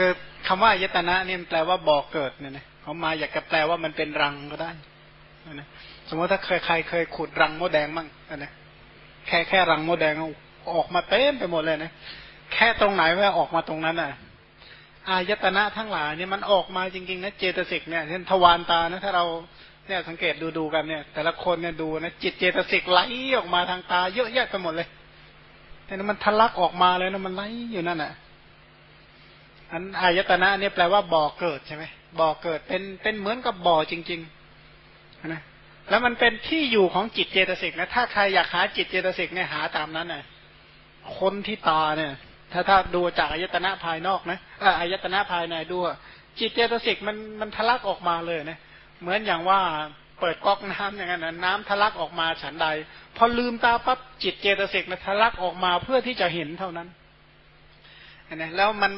คือคำว่าอายตนะเนี่ยแปลว่าบ่อเกิดเนี่ยนะเขามาอยากจะแปลว่ามันเป็นรังก็ได้นะสมมติถ้าเคยใครเคยขุดรังมดแดงมั่งนะแค่แค่รังมดแดงออกมาเต็มไปหมดเลยนะแค่ตรงไหนว่าออกมาตรงนั้นอะอายตนะทั้งหลายเนี่ยมันออกมาจริงๆนะเจตสิกเนี่ยเช่นทวารตานะถ้าเราเนี่ยสังเกตดูดูกันเนี่ย แต่ละคนเนี่ยดูนะจิตเจตสิกไหลออกมาทางตาเยอะแยะไปหมดเลยแต่นั้นมันทะลักออกมาเลยนะมันไหลอยู่นั่นอะ อันอายตนะเนี่ยแปลว่าบ่อเกิดใช่ไหมบ่อเกิดเป็นเป็นเหมือนกับบ่อจริงๆนะแล้วมันเป็นที่อยู่ของจิตเจตสิกนะถ้าใครอยากหาจิตเจตสิกเนี่ยหาตามนั้นน่ะคนที่ตาเนี่ย ถ้าถ้าดูจากอายตนะภายนอกนะอายตนะภายในดูจิตเจตสิกมันมันทะลักออกมาเลยนะเหมือนอย่างว่าเปิดก๊อกน้ำอย่างนั้นน้ำทะลักออกมาฉันใด พอลืมตาปั๊บจิตเจตสิกนะทะลักออกมาเพื่อที่จะเห็นเท่านั้นนะแล้วมัน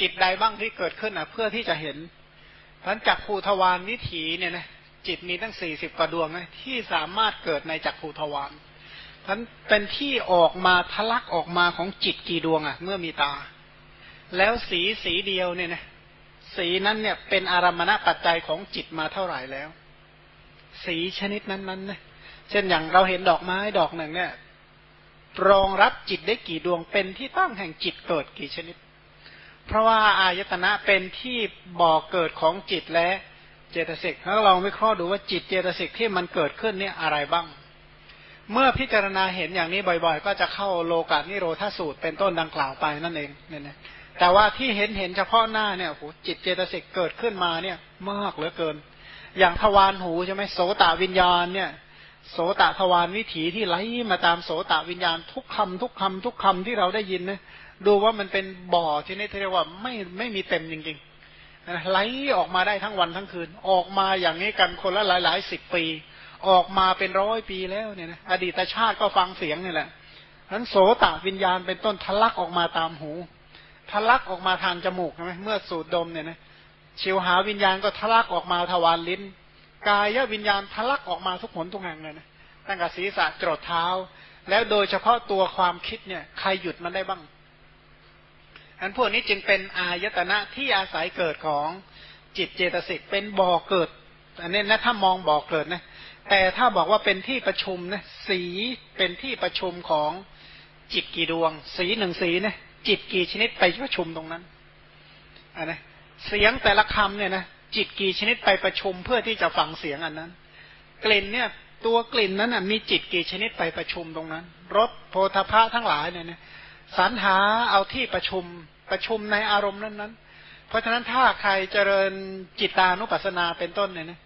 จิตใดบ้างที่เกิดขึ้นอะเพื่อที่จะเห็นพันจักภูทวารวิถีเนี่ยนะจิตมีตั้งสี่สิบกว่าดวงนะที่สามารถเกิดในจักภูทวารพันเป็นที่ออกมาทะลักออกมาของจิตกี่ดวงอะ เมื่อมีตา แล้วสีสีเดียวเนี่ยนะสีนั้นเนี่ยเป็นอารมณปัจจัยของจิตมาเท่าไหร่แล้ว สีชนิดนั้นนั้นนะเช่นอย่างเราเห็นดอกไม้ดอกหนึ่งเนี่ยรองรับจิตได้กี่ดวงเป็นที่ตั้งแห่งจิตเกิดกี่ชนิด เพราะว่าอายตนะเป็นที่บ่อกเกิดของจิตและเจตสิกถ้าเราไม่ข้อดูว่าจิตเจตสิกที่มันเกิดขึ้นเนี่ยอะไรบ้าง เมื่อพิจารณาเห็นอย่างนี้บ่อยๆ ก็จะเข้าโลกาณิโรธาสูตรเป็นต้นดังกล่าวไปนั่นเองเนี่ยนะแต่ว่าที่เห็นเห็นเฉพาะหน้าเนี่ยโหจิตเจตสิกเกิดขึ้นมาเนี่ยมากเหลือเกิน อย่างทวารหูใช่ไหมโสตวิญญาณเนี่ย โสตทวารวิถีที่ไหลมาตามโสตวิญญาณทุกคำทุกคำทุกคำที่เราได้ยินนะดูว่ามันเป็นบ่อที่นี่เรียกว่าไม่ไม่มีเต็มจริงๆไหลออกมาได้ทั้งวันทั้งคืน ออกมาอย่างนี้กันคนละหลายหลายสิบปี ออกมาเป็นร้อยปีแล้วเนี่ยนะอดีตชาติก็ฟังเสียงนี่แหละนั้นโสตวิญญาณเป็นต้นทะลักออกมาตามหูทะลักออกมาทางจมูกใช่ไหมเมื่อสูดดมเนี่ยนะชิวหาวิญญาณก็ทะลักออกมาทวารลิ้น กายวิญญาณทะลักออกมาทุกผลทุกแห่งเลยนะตั้งแต่ศีรษะจรดเท้า แล้วโดยเฉพาะตัวความคิดเนี่ย ใครหยุดมันได้บ้างอันพวกนี้จึงเป็นอายตนะที่อาศัยเกิดของจิตเจตสิกเป็นบ่อเกิด อันนี้นะถ้ามองบ่อเกิดนะแต่ถ้าบอกว่าเป็นที่ประชุมนะสีเป็นที่ประชุมของจิตกี่ดวง สีหนึ่งสีนะจิตกี่ชนิดไปประชุมตรงนั้นอันนะเสียงแต่ละคำเนี่ยนะ จิตกี่ชนิดไปประชุมเพื่อที่จะฟังเสียงอันนั้น กลิ่นเนี่ยตัวกลิ่นนั้นมีจิตกี่ชนิดไปประชุมตรงนั้นรสโพธพะทั้งหลายเนี่ยนะสรรหาเอาที่ประชุมประชุมในอารมณ์นั้นนั้นเพราะฉะนั้นถ้าใครเจริญจิตานุปัสสนาเป็นต้นเนี่ยนะ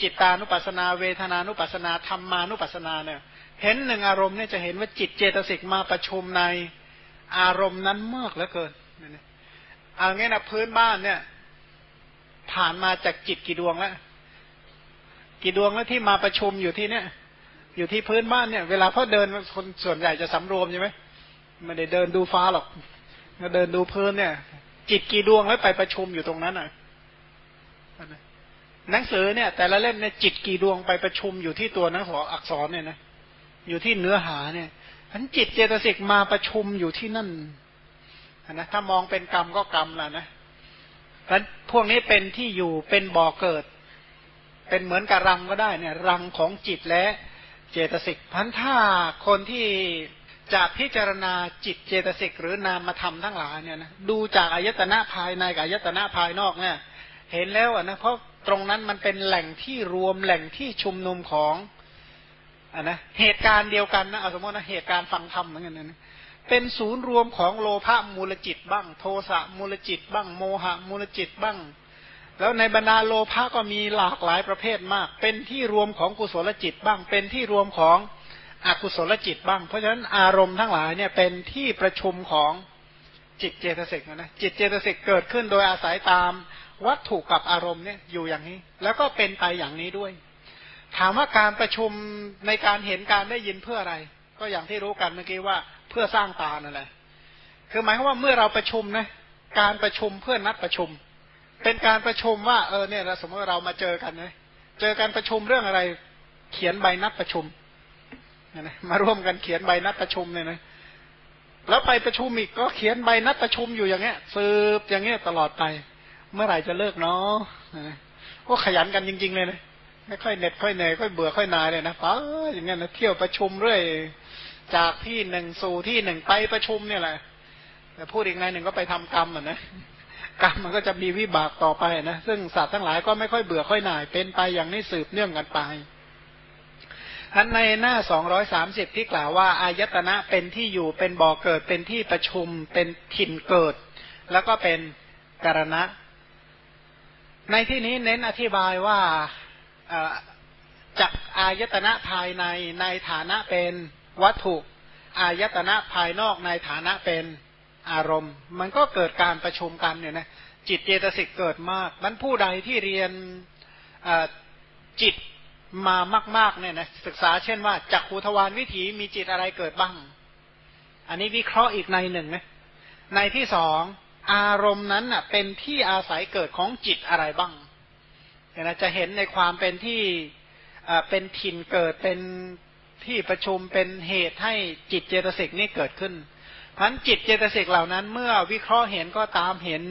จิตานุปัสสนา เวทนานุปัสสนาธรรมานุปัสสนาเนี่ยเห็นหนึ่งอารมณ์เนี่ยจะเห็นว่าจิตเจตสิกมาประชุมในอารมณ์นั้นมากเหลือเกินเอางี้นะพื้นบ้านเนี่ย ผ่านมาจากจิตกี่ดวงแล้วกี่ดวงแล้วที่มาประชุมอยู่ที่เนี่ยอยู่ที่พื้นบ้านเนี่ย เวลาเขาเดินคนส่วนใหญ่จะสำรวมใช่ไหมไม่ได้เดินดูฟ้าหรอกก็เดินดูพื้นเนี่ย จิตกี่ดวงแล้วไปประชุมอยู่ตรงนั้นอะหนังสือเนี่ย แต่ละเล่มเนี่ยจิตกี่ดวงไปประชุมอยู่ที่ตัวหนังสืออักษรเนี่ยนะอยู่ที่เนื้อหาเนี่ยอันจิตเจตสิกมาประชุมอยู่ที่นั่นนะถ้ามองเป็นกรรมก็กรรมแหละนะ เพราะพวกนี้เป็นที่อยู่เป็นบ่อเกิด เป็นเหมือนกับรังก็ได้เนี่ยรังของจิตและเจตสิกพันถ้าคนที่จะพิจารณาจิตเจตสิกหรือนามธรรมทั้งหลายเนี่ยนะดูจากอายตนะภายในกับอายตนะภายนอกเนี่ย เห็นแล้วอะนะเพราะตรงนั้นมันเป็นแหล่งที่รวมแหล่งที่ชุมนุมของอะนะเหตุการณ์เดียวกันนะเอาสมมตินะเหตุการณ์ฟังธรรมเหมือนกันนะ เป็นศูนย์รวมของโลภะมูลจิตบ้าง โทสะมูลจิตบ้าง โมหะมูลจิตบ้าง แล้วในบรรดาโลภะก็มีหลากหลายประเภทมาก เป็นที่รวมของกุศลจิตบ้าง เป็นที่รวมของอกุศลจิตบ้าง เพราะฉะนั้นอารมณ์ทั้งหลายเนี่ยเป็นที่ประชุมของจิตเจตสิกนะจิตเจตสิกเกิดขึ้นโดยอาศัยตามวัตถุกับอารมณ์เนี่ยอยู่อย่างนี้ แล้วก็เป็นไปอย่างนี้ด้วย ถามว่าการประชุมในการเห็นการได้ยินเพื่ออะไร ก็อย่างที่รู้กันเมื่อกี้ว่า เพื่อสร้างตานั่นแหละคือหมายความว่าเมื่อเราประชุมนะการประชุมเพื่อนัดประชุม เป็นการประชุมว่าเออเนี่ยสมมติเรามาเจอกันนะเจอการประชุมเรื่องอะไร เขียนใบนัดประชุมนะมาร่วมกันเขียนใบนัดประชุมเนี่ยนะแล้วไปประชุมอีกก็เขียนใบนัดประชุมอยู่อย่างเงี้ยสืบอย่างเงี้ยตลอดไป เมื่อไหร่จะเลิกเนาะก็ขยันกันจริง ๆ เลยนะไม่ค่อยเหน็ดค่อยเหนื่อยค่อยเบื่อค่อยนายเลยนะป้าอย่างเงี้ยนะเที่ยวประชุมเรื่อย จากที่หนึ่งสู่ที่หนึ่งไปประชุมเนี่ยแหละแต่พูดอีกในหนึ่งก็ไปทำกรรมอะนะกรรมมันก็จะมีวิบากต่อไปนะซึ่งสัตว์ทั้งหลายก็ไม่ค่อยเบื่อค่อยหน่าย เป็นไปอย่างนี้สืบเนื่องกันไปอันในหน้าสองร้อยสามสิบที่กล่าวว่า อายตนะเป็นที่อยู่เป็นบ่อเกิดเป็นที่ประชุม เป็นถิ่นเกิด แล้วก็เป็นกรณะ ในที่นี้เน้นอธิบายว่าจักอายตนะภายในในฐานะเป็น วัตถุอายตนะภายนอกในฐานะเป็นอารมณ์ มันก็เกิดการประชุมกันเนี่ยนะจิตเจตสิกเกิดมากมันผู้ใดที่เรียนจิตมามาก ๆ เนี่ยนะศึกษาเช่นว่าจักขูทวารวิถีมีจิตอะไรเกิดบ้าง อันนี้วิเคราะห์อีกในหนึ่งนะในที่สองอารมณ์นั้นอะเป็นที่อาศัยเกิดของจิตอะไรบ้างเนี่ยนะจะเห็นในความเป็นที่เป็นถิ่นเกิดเป็น ที่ประชุมเป็นเหตุให้จิตเจตสิกนี่เกิดขึ้นพันจิตเจตสิกเหล่านั้น เมื่อวิเคราะห์เห็นก็ตามเห็น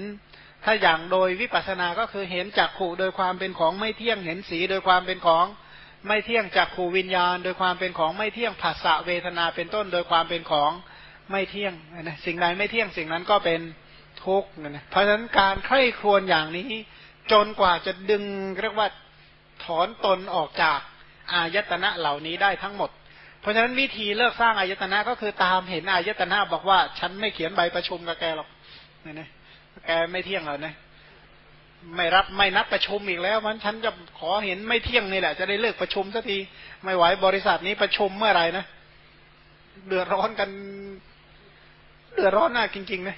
ถ้าอย่างโดยวิปัสสนาก็คือเห็นจักขู่โดยความเป็นของไม่เที่ยงเห็นสีโดยความเป็นของไม่เที่ยงจากขูวิญญาณ โดยความเป็นของไม่เที่ยงภาษาเวทนาเป็นต้น โดยความเป็นของไม่เที่ยงนะสิ่งใดไม่เที่ยงสิ่งนั้นก็เป็นทุกข์นะเพราะฉะนั้นการใคร่ครวญอย่างนี้ จนกว่าจะดึงเรียกว่าถอนตนออกจากอายตนะเหล่านี้ได้ทั้งหมด เพราะฉะนั้นวิธีเลิกสร้างอายตนะก็คือตามเห็นอายตนะบอกว่า ฉันไม่เขียนใบประชุมกับแกหรอกเนี่ยนะแกไม่เที่ยงหรอกนะไม่รับไม่นัดประชุมอีกแล้วมันฉันจะขอเห็นไม่เที่ยงนี่แหละ จะได้เลิกประชุมสักทีไม่ไหวบริษัทนี้ประชุมเมื่อไหร่นะเดือดร้อนกัน เดือดร้อนน่ะจริงๆนะ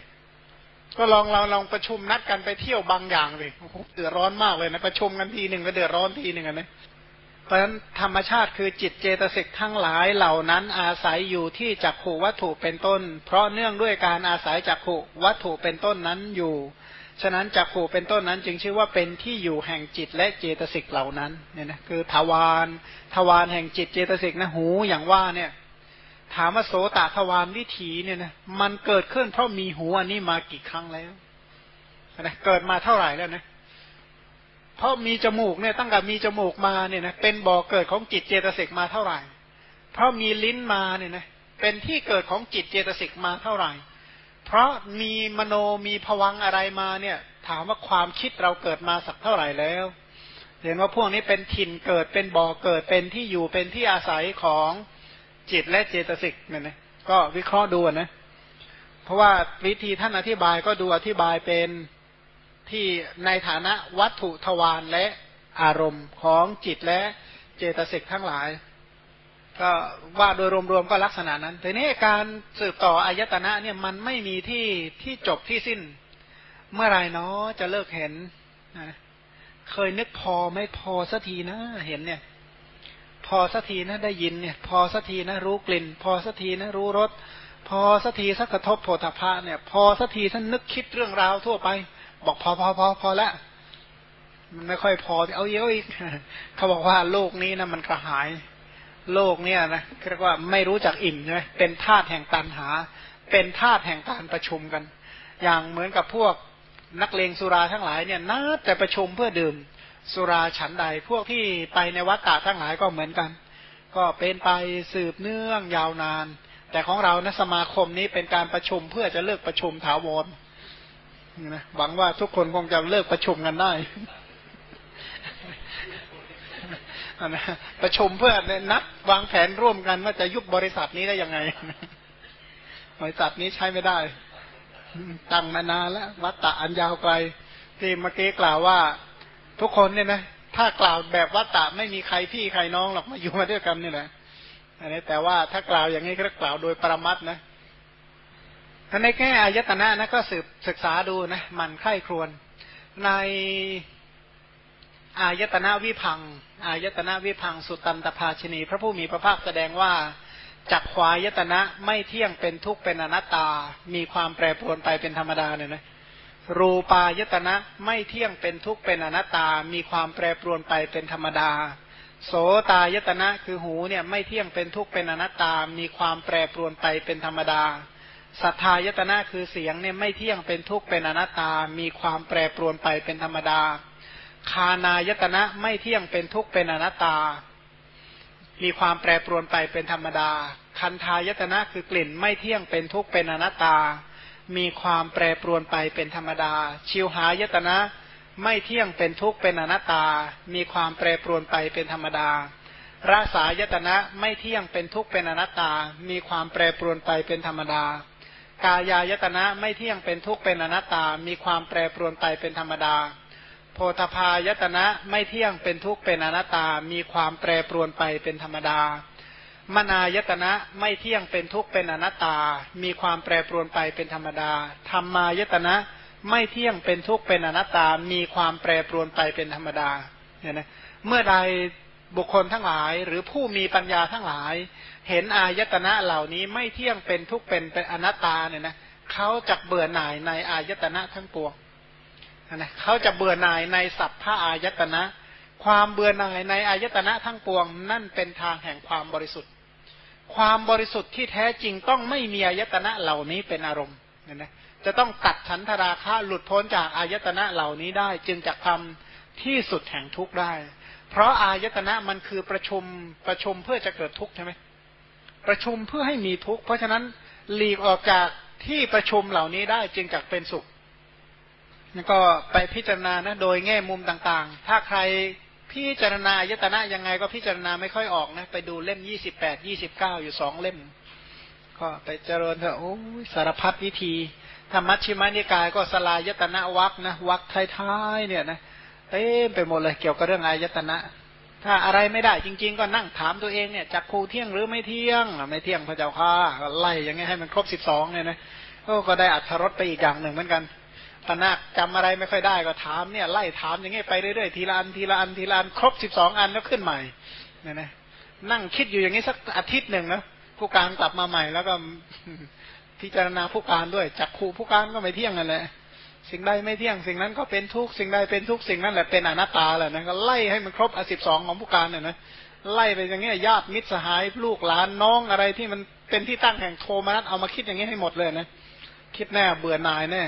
ก็ลองเราลองประชุมนัดกันไปเที่ยวบางอย่างเลยเดือดร้อนมากเลยนะประชุมกันทีหนึ่งก็เดือดร้อนทีหนึ่งนะ เพราะฉะนั้นธรรมชาติคือจิตเจตสิกทั้งหลายเหล่านั้นอาศัยอยู่ที่จักขูวัตถุเป็นต้น เพราะเนื่องด้วยการอาศัยจักขูวัตถุเป็นต้นนั้นอยู่ ฉะนั้นจักขูเป็นต้นนั้นจึงชื่อว่าเป็นที่อยู่แห่งจิตและเจตสิกเหล่านั้นเนี่ยนะคือทวารทวารแห่งจิตเจตสิกนะหูอย่างว่าเนี่ย ถามว่าโสตทวารวิถีเนี่ยนะมันเกิดขึ้นเพราะมีหูอันนี้มากี่ครั้งแล้วนะเกิดมาเท่าไหร่แล้วนะ เพราะมีจมูกเนี่ยตั้งแต่มีจมูกมาเนี่ยนะเป็นบ่อเกิดของจิตเจตสิกมาเท่าไหร่ เพราะมีลิ้นมาเนี่ยนะเป็นที่เกิดของจิตเจตสิกมาเท่าไหร่ เพราะมีมโนมีผวังอะไรมาเนี่ย ถามว่าความคิดเราเกิดมาสักเท่าไหร่แล้ว เห็นว่าพวกนี้เป็นถิ่นเกิดเป็นบ่อเกิดเป็นที่อยู่เป็นที่อาศัยของจิตและเจตสิกเนี่ยนะก็วิเคราะห์ดูนะ เพราะว่าวิธีท่านอธิบายก็ดูอธิบายเป็น ที่ในฐานะวัตถุทวารและอารมณ์ของจิตและเจตสิกทั้งหลาย ก็ว่าโดยรวมๆก็ลักษณะนั้นแต่นี้การสืบต่ออายตนะเนี่ยมันไม่มีที่ที่จบที่สิ้น เมื่อไรเนาะจะเลิกเห็นเคยนึกพอไม่พอสักทีนะเห็นเนี่ย พอสักทีนะได้ยินเนี่ย พอสักทีนะรู้กลิ่น พอสักทีนะรู้รสพอสักทีสักกระทบโผฏฐะเนี่ย พอสักทีท่านนึกคิดเรื่องราวทั่วไป บอกพอพอพอพอละมันไม่ค่อยพอเอาเยอะอีกเขาบอกว่าโลกนี้นะมันกระหาย โลกเนี่ยนะเรียกว่าไม่รู้จักอิ่มใช่ไหมเป็นธาตุแห่งตันหา เป็นธาตุแห่งการประชุมกัน อย่างเหมือนกับพวกนักเลงสุราทั้งหลายเนี่ยนัดแต่ประชุมเพื่อดื่ม สุราฉันใด พวกที่ไปในวัดกาทั้งหลายก็เหมือนกัน ก็เป็นไปสืบเนื่องยาวนาน แต่ของเรานะสมาคมนี้เป็นการประชุมเพื่อจะเลิกประชุมถาวร นะหวังว่าทุกคนคงจะเลิกประชุมกันได้นะประชุมเพื่อนัดวางแผนร่วมกันว่าจะยุบบริษัทนี้ได้ยังไง บริษัทนี้ใช้ไม่ได้ตั้งมานานแล้ววัตตะอันยาวไกลที่เมื่อกี้กล่าวว่า ทุกคนเนี่ยนะถ้ากล่าวแบบวัตตะไม่มีใครพี่ใครน้องหรอกมาอยู่มาด้วยกันนี่แหละอันนี้แต่ว่าถ้ากล่าวอย่างนี้ก็กล่าวโดยปรมัตนะ ถ้าในแค่อายตนะนะก็สืบศึกษาดูนะมันไข้ครวนในอายตนะวิพังอายตนะวิพังสุตันตภาชนี พระผู้มีพระภาคแสดงว่าจักขวายตนะไม่เที่ยงเป็นทุกข์เป็นอนัตตา มีความแปรปรวนไปเป็นธรรมดาเนี่ยนะรูปายตนะไม่เที่ยงเป็นทุกข์เป็นอนัตตา มีความแปรปรวนไปเป็นธรรมดา โสตายตนะคือหูเนี่ยไม่เที่ยงเป็นทุกข์เป็นอนัตตา มีความแปรปรวนไปเป็นธรรมดา สัทธายตนะคือเสียงเนี่ยไม่เที่ยงเป็นทุกข์เป็นอนัตตา มีความแปรปรวนไปเป็นธรรมดา คานายตนะไม่เที่ยงเป็นทุกข์เป็นอนัตตา มีความแปรปรวนไปเป็นธรรมดา คันทายตนะคือกลิ่นไม่เที่ยงเป็นทุกข์เป็นอนัตตา มีความแปรปรวนไปเป็นธรรมดา ชิวหายตนะไม่เที่ยงเป็นทุกข์เป็นอนัตตา มีความแปรปรวนไปเป็นธรรมดา ราสายตนะไม่เที่ยงเป็นทุกข์เป็นอนัตตา มีความแปรปรวนไปเป็นธรรมดา กายายตนะไม่เที่ยงเป็นทุกข์เป็นอนัตตา มีความแปรปรวนไปเป็นธรรมดา โพธพายตนะไม่เที่ยงเป็นทุกข์เป็นอนัตตา มีความแปรปรวนไปเป็นธรรมดามนายตนะไม่เที่ยงเป็นทุกข์เป็นอนัตตา มีความแปรปรวนไปเป็นธรรมดา ธรรมายตนะไม่เที่ยงเป็นทุกข์เป็นอนัตตา มีความแปรปรวนไปเป็นธรรมดาเนี่ยนะ เมื่อใดบุคคลทั้งหลาย หรือผู้มีปัญญาทั้งหลาย เห็นอายตนะเหล่านี้ไม่เที่ยงเป็นทุกเป็นเป็นอนัตตาเนี่ยนะเขาจะเบื่อหน่ายในอายตนะทั้งปวงนะเขาจะเบื่อหน่ายในสัพพะอายตนะ ความเบื่อหน่ายในอายตนะทั้งปวง นั่นเป็นทางแห่งความบริสุทธิ์ ความบริสุทธิ์ที่แท้จริงต้องไม่มีอายตนะเหล่านี้เป็นอารมณ์เนี่ยนะจะต้องตัดฉันทราคะหลุดพ้นจากอายตนะเหล่านี้ได้ จึงจะทำที่สุดแห่งทุกข์ได้ เพราะอายตนะมันคือประชุมประชุมเพื่อจะเกิดทุกข์ใช่ไหม ประชุมเพื่อให้มีทุกข์ เพราะฉะนั้นหลีกออกจากที่ประชุมเหล่านี้ได้จึงจะเป็นสุขแล้วก็ไปพิจารณานะโดยแง่มุมต่างๆ ถ้าใครพิจารณายตนะยังไงก็พิจารณาไม่ค่อยออกนะ ไปดูเล่มยี่สิบแปดยี่สิบเก้าอยู่สองเล่ม ก็ไปเจริญเถอะโอ้สารพัดวิธีธรรมชิมานิกายก็สลายตนะวักนะวักท้ายๆเนี่ยนะเต็มไปหมดเลยเกี่ยวกับเรื่องอายตนะ ถ้าอะไรไม่ได้จริง ๆ ก็นั่งถามตัวเองเนี่ยจักครูเที่ยงหรือไม่เที่ยงไม่เที่ยงพระเจ้าค่ะไล่อย่างเงี้ยให้มันครบสิบสองเนี่ยนะก็ได้อัธรสไปอีกอย่างหนึ่งเหมือนกันตนาคจำอะไรไม่ค่อยได้ก็ถามเนี่ยไล่ถามอย่างเงี้ยไปเรื่อยๆทีละอันทีละอันทีละอันครบสิบสองอันแล้วขึ้นใหม่เนี่ยนะนั่งคิดอยู่อย่างนี้สักอาทิตย์หนึ่งนะผู้การกลับมาใหม่แล้วก็พิจารณาผู้การด้วยจักครูผู้การก็ไม่เที่ยงกันแหละ สิ่งใดไม่เที่ยงสิ่งนั้นก็เป็นทุกสิ่งใดเป็นทุกสิ่งนั้นแหละเป็นอนัตตาแหละนะก็ไล่ให้มันครบอสิบสองของผู้การเนี่ยนะไล่ไปอย่างเงี้ยญาติมิตรสหายลูกหลานน้องอะไรที่มันเป็นที่ตั้งแห่งโทมนัสเอามาคิดอย่างนี้ให้หมดเลยนะคิดแน่เบื่อหน่ายแน่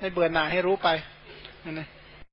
ให้เบื่อหน่ายให้รู้ไปนะ